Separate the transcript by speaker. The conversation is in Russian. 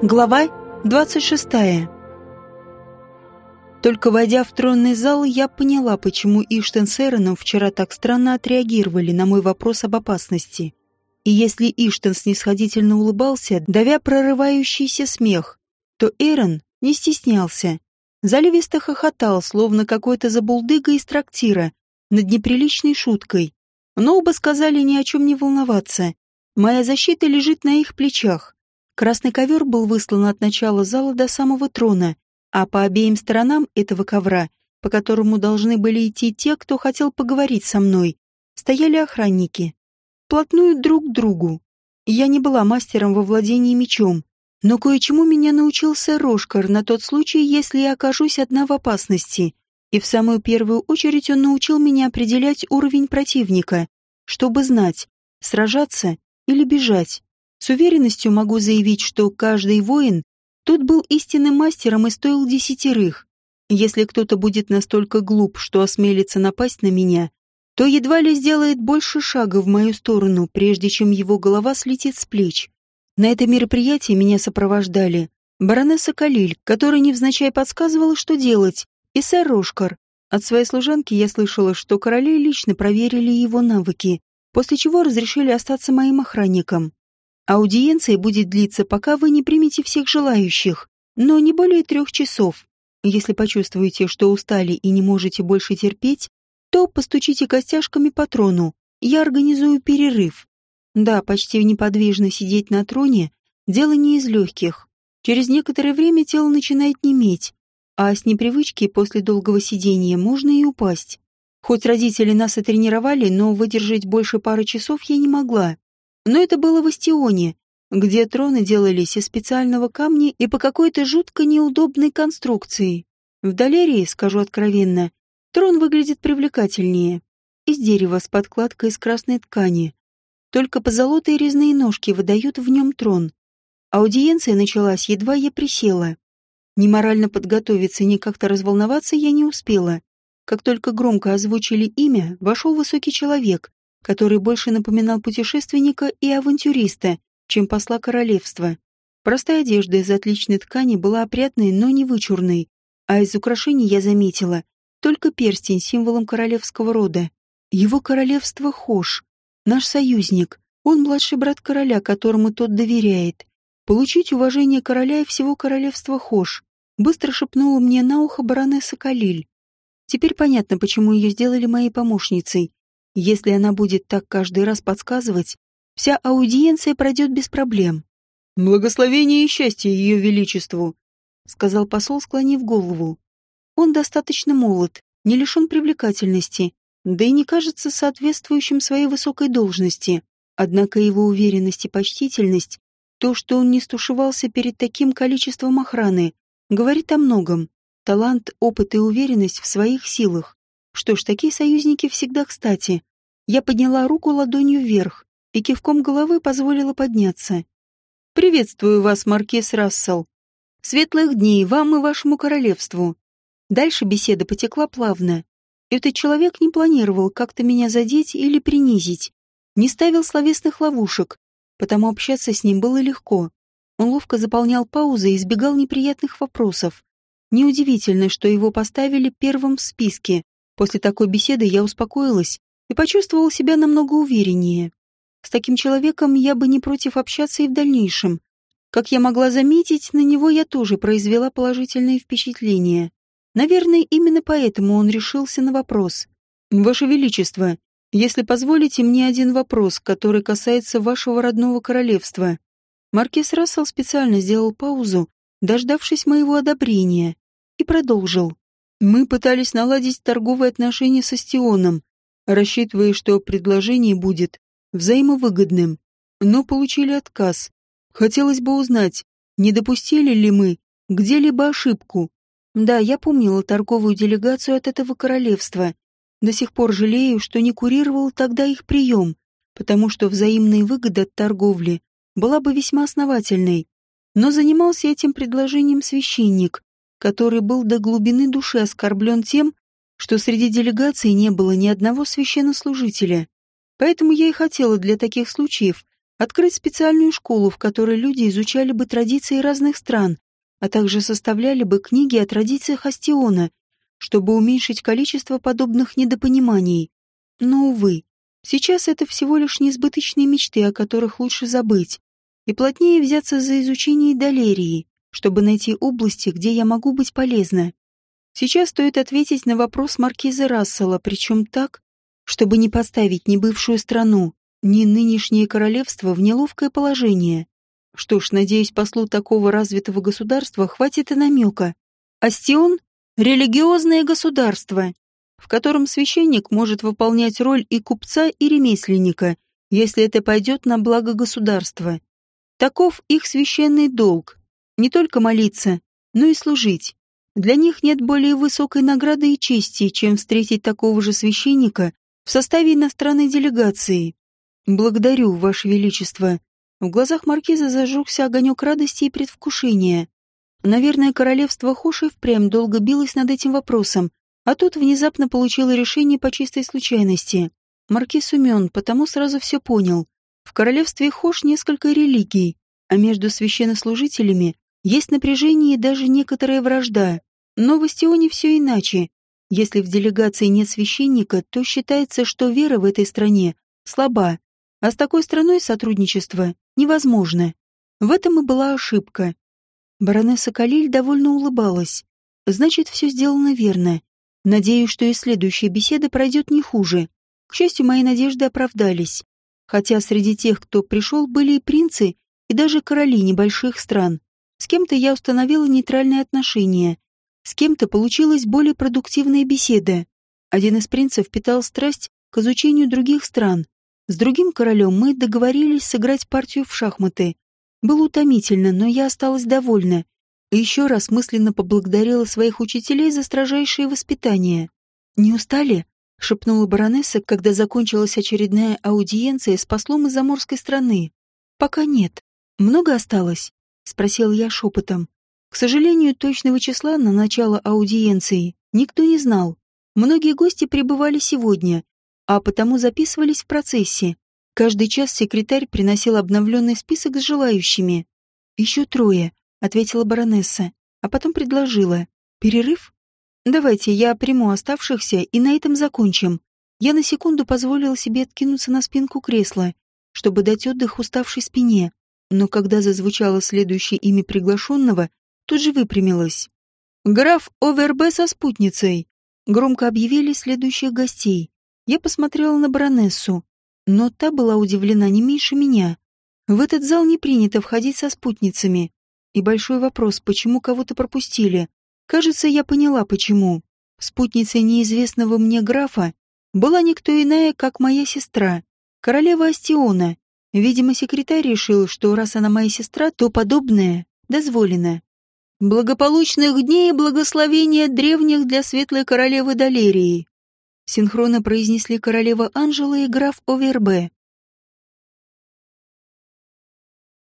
Speaker 1: Глава 26. Только войдя в тронный зал, я поняла, почему Иштен с Эроном вчера так странно отреагировали на мой вопрос об опасности. И если Иштен снисходительно улыбался, давя прорывающийся смех, то Эрон не стеснялся. Заливисто хохотал, словно какой-то забулдыга из трактира, над неприличной шуткой. Но оба сказали ни о чем не волноваться. Моя защита лежит на их плечах. Красный ковер был выслан от начала зала до самого трона, а по обеим сторонам этого ковра, по которому должны были идти те, кто хотел поговорить со мной, стояли охранники. Плотную друг к другу. Я не была мастером во владении мечом, но кое-чему меня научился Рошкар на тот случай, если я окажусь одна в опасности. И в самую первую очередь он научил меня определять уровень противника, чтобы знать, сражаться или бежать. С уверенностью могу заявить, что каждый воин тут был истинным мастером и стоил десятерых. Если кто-то будет настолько глуп, что осмелится напасть на меня, то едва ли сделает больше шага в мою сторону, прежде чем его голова слетит с плеч. На это мероприятие меня сопровождали баронесса Калиль, которая невзначай подсказывала, что делать, и сэр Рошкар. От своей служанки я слышала, что короли лично проверили его навыки, после чего разрешили остаться моим охранником. Аудиенция будет длиться, пока вы не примете всех желающих, но не более трех часов. Если почувствуете, что устали и не можете больше терпеть, то постучите костяшками по трону. Я организую перерыв. Да, почти неподвижно сидеть на троне – дело не из легких. Через некоторое время тело начинает неметь, а с непривычки после долгого сидения можно и упасть. Хоть родители нас и тренировали, но выдержать больше пары часов я не могла. Но это было в Астионе, где троны делались из специального камня и по какой-то жутко неудобной конструкции. В Далерии, скажу откровенно, трон выглядит привлекательнее. Из дерева с подкладкой из красной ткани. Только позолотые резные ножки выдают в нем трон. Аудиенция началась, едва я присела. Ни морально подготовиться, ни как-то разволноваться я не успела. Как только громко озвучили имя, вошел высокий человек, который больше напоминал путешественника и авантюриста, чем посла королевства. Простая одежда из отличной ткани была опрятной, но не вычурной, а из украшений я заметила только перстень символом королевского рода. Его королевство Хош, наш союзник, он младший брат короля, которому тот доверяет. Получить уважение короля и всего королевства Хош, быстро шепнула мне на ухо баронесса Калиль. Теперь понятно, почему ее сделали моей помощницей. Если она будет так каждый раз подсказывать, вся аудиенция пройдет без проблем.
Speaker 2: «Благословение и счастье ее величеству», —
Speaker 1: сказал посол, склонив голову. Он достаточно молод, не лишен привлекательности, да и не кажется соответствующим своей высокой должности. Однако его уверенность и почтительность, то, что он не стушевался перед таким количеством охраны, говорит о многом. Талант, опыт и уверенность в своих силах. Что ж, такие союзники всегда кстати. Я подняла руку ладонью вверх и кивком головы позволила подняться. «Приветствую вас, маркиз Рассел. Светлых дней вам и вашему королевству». Дальше беседа потекла плавно. Этот человек не планировал как-то меня задеть или принизить, не ставил словесных ловушек, потому общаться с ним было легко. Он ловко заполнял паузы и избегал неприятных вопросов. Неудивительно, что его поставили первым в списке, После такой беседы я успокоилась и почувствовала себя намного увереннее. С таким человеком я бы не против общаться и в дальнейшем. Как я могла заметить, на него я тоже произвела положительное впечатление. Наверное, именно поэтому он решился на вопрос. «Ваше Величество, если позволите мне один вопрос, который касается вашего родного королевства». Маркиз Рассел специально сделал паузу, дождавшись моего одобрения, и продолжил. Мы пытались наладить торговые отношения со Стионом, рассчитывая, что предложение будет взаимовыгодным, но получили отказ. Хотелось бы узнать, не допустили ли мы где-либо ошибку. Да, я помнила торговую делегацию от этого королевства. До сих пор жалею, что не курировал тогда их прием, потому что взаимная выгода от торговли была бы весьма основательной. Но занимался этим предложением священник, который был до глубины души оскорблен тем, что среди делегации не было ни одного священнослужителя. Поэтому я и хотела для таких случаев Открыть специальную школу, в которой люди изучали бы традиции разных стран, а также составляли бы книги о традициях Астиона, чтобы уменьшить количество подобных недопониманий. Но, увы, сейчас это всего лишь неизбыточные мечты, о которых лучше забыть, и плотнее взяться за изучение долерии, чтобы найти области, где я могу быть полезна. Сейчас стоит ответить на вопрос маркиза Рассела, причем так, чтобы не поставить ни бывшую страну, ни нынешнее королевство в неловкое положение. Что ж, надеюсь, послу такого развитого государства хватит и намека. Астион — религиозное государство, в котором священник может выполнять роль и купца, и ремесленника, если это пойдет на благо государства. Таков их священный долг. Не только молиться, но и служить. Для них нет более высокой награды и чести, чем встретить такого же священника в составе иностранной делегации. Благодарю, Ваше Величество. В глазах маркиза зажегся огонек радости и предвкушения. Наверное, королевство Хоши впрямь долго билось над этим вопросом, а тут внезапно получило решение по чистой случайности. Маркиз умен, потому сразу все понял. В королевстве Хош несколько религий, а между священнослужителями есть напряжение и даже некоторая вражда. Но в Астионе все иначе. Если в делегации нет священника, то считается, что вера в этой стране слаба, а с такой страной сотрудничество невозможно. В этом и была ошибка. Баронесса Калиль довольно улыбалась. Значит, все сделано верно. Надеюсь, что и следующая беседа пройдет не хуже. К счастью, мои надежды оправдались. Хотя среди тех, кто пришел, были и принцы, и даже короли небольших стран. С кем-то я установила нейтральные отношения. С кем-то получилась более продуктивная беседа. Один из принцев питал страсть к изучению других стран, с другим королем мы договорились сыграть партию в шахматы. Было утомительно, но я осталась довольна. И еще раз мысленно поблагодарила своих учителей за строжайшее воспитание. «Не устали?» — шепнула баронесса, когда закончилась очередная аудиенция с послом из заморской страны. «Пока нет. Много осталось?» — спросил я шепотом. К сожалению, точного числа на начало аудиенции никто не знал. Многие гости прибывали сегодня, а потому записывались в процессе. Каждый час секретарь приносил обновленный список с желающими. «Еще трое», — ответила баронесса, а потом предложила. «Перерыв? Давайте я приму оставшихся и на этом закончим». Я на секунду позволила себе откинуться на спинку кресла, чтобы дать отдых уставшей спине, но когда зазвучало следующее имя приглашенного, тут же выпрямилась. «Граф Овербе со спутницей», — громко объявили следующих гостей. Я посмотрела на баронессу, но та была удивлена не меньше меня. В этот зал не принято входить со спутницами. И большой вопрос, почему кого-то пропустили. Кажется, я поняла, почему. Спутницей неизвестного мне графа была никто иная, как моя сестра, королева Астиона. Видимо, секретарь решил, что раз она моя сестра, то подобное дозволено. Благополучных дней и благословения древних для светлой королевы Далерии синхронно произнесли королева Анжела и граф Овербе.